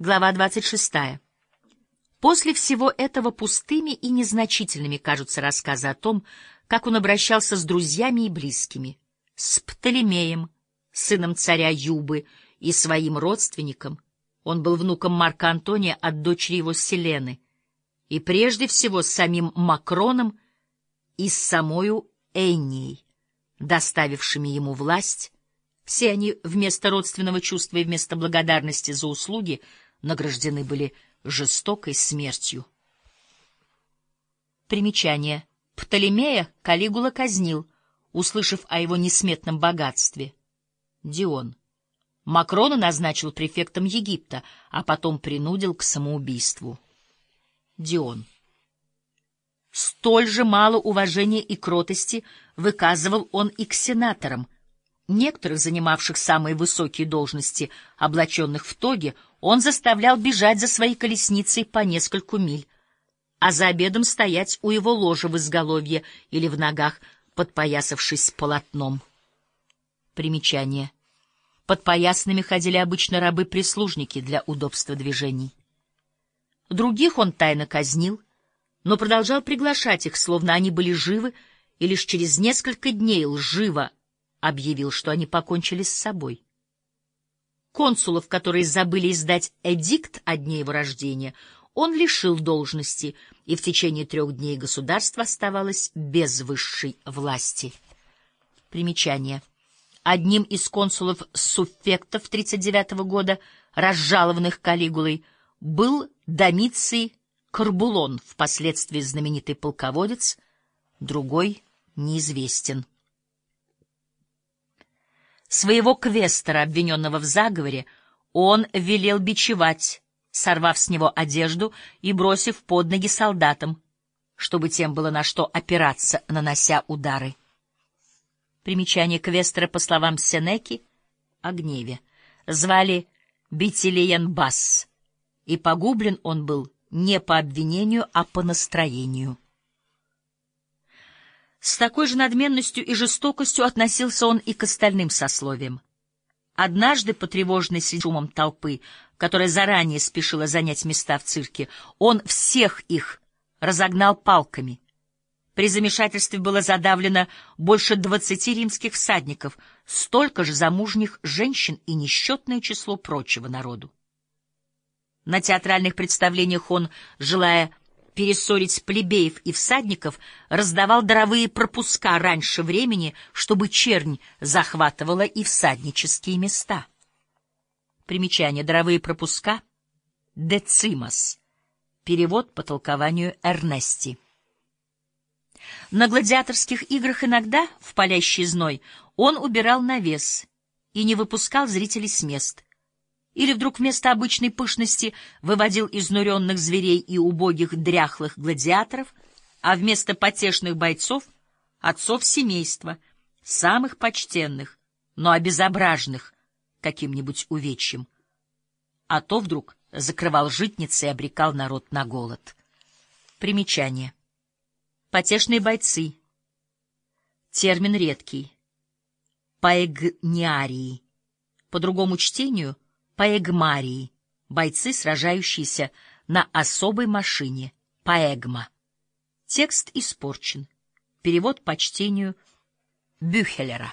Глава 26. После всего этого пустыми и незначительными кажутся рассказы о том, как он обращался с друзьями и близкими, с Птолемеем, сыном царя Юбы, и своим родственником. Он был внуком Марка Антония от дочери его Селены, и прежде всего с самим Макроном и с самою Эннией, доставившими ему власть. Все они вместо родственного чувства и вместо благодарности за услуги — награждены были жестокой смертью. Примечание. Птолемея Калигула казнил, услышав о его несметном богатстве. Дион. Макрона назначил префектом Египта, а потом принудил к самоубийству. Дион. Столь же мало уважения и кротости выказывал он и к сенаторам. Некоторых, занимавших самые высокие должности, облаченных в тоге, он заставлял бежать за своей колесницей по нескольку миль, а за обедом стоять у его ложа в изголовье или в ногах, подпоясавшись полотном. Примечание. Под поясными ходили обычно рабы-прислужники для удобства движений. Других он тайно казнил, но продолжал приглашать их, словно они были живы, и лишь через несколько дней лживо объявил, что они покончили с собой. Консулов, которые забыли издать эдикт о дне его рождения, он лишил должности, и в течение трех дней государство оставалось без высшей власти. Примечание. Одним из консулов суффектов 39 года, разжалованных Калигулой, был Домиций Карбулон, впоследствии знаменитый полководец, другой неизвестен. Своего квестера, обвиненного в заговоре, он велел бичевать, сорвав с него одежду и бросив под ноги солдатам, чтобы тем было на что опираться, нанося удары. Примечание квестера, по словам Сенеки, о гневе. Звали Битилиен Бас, и погублен он был не по обвинению, а по настроению. С такой же надменностью и жестокостью относился он и к остальным сословиям. Однажды, потревоженный шумом толпы, которая заранее спешила занять места в цирке, он всех их разогнал палками. При замешательстве было задавлено больше двадцати римских всадников, столько же замужних женщин и несчетное число прочего народу. На театральных представлениях он, желая перессорить плебеев и всадников, раздавал даровые пропуска раньше времени, чтобы чернь захватывала и всаднические места. Примечание. Даровые пропуска. Децимас. Перевод по толкованию Эрнести. На гладиаторских играх иногда, в палящий зной, он убирал навес и не выпускал зрителей с мест — или вдруг вместо обычной пышности выводил изнуренных зверей и убогих дряхлых гладиаторов, а вместо потешных бойцов — отцов семейства, самых почтенных, но обезображенных каким-нибудь увечьем. А то вдруг закрывал житницы и обрекал народ на голод. Примечание. Потешные бойцы. Термин редкий. Паэгниарии. По другому чтению — Паэгмарии, бойцы, сражающиеся на особой машине, Паэгма. Текст испорчен. Перевод по чтению Бюхелера.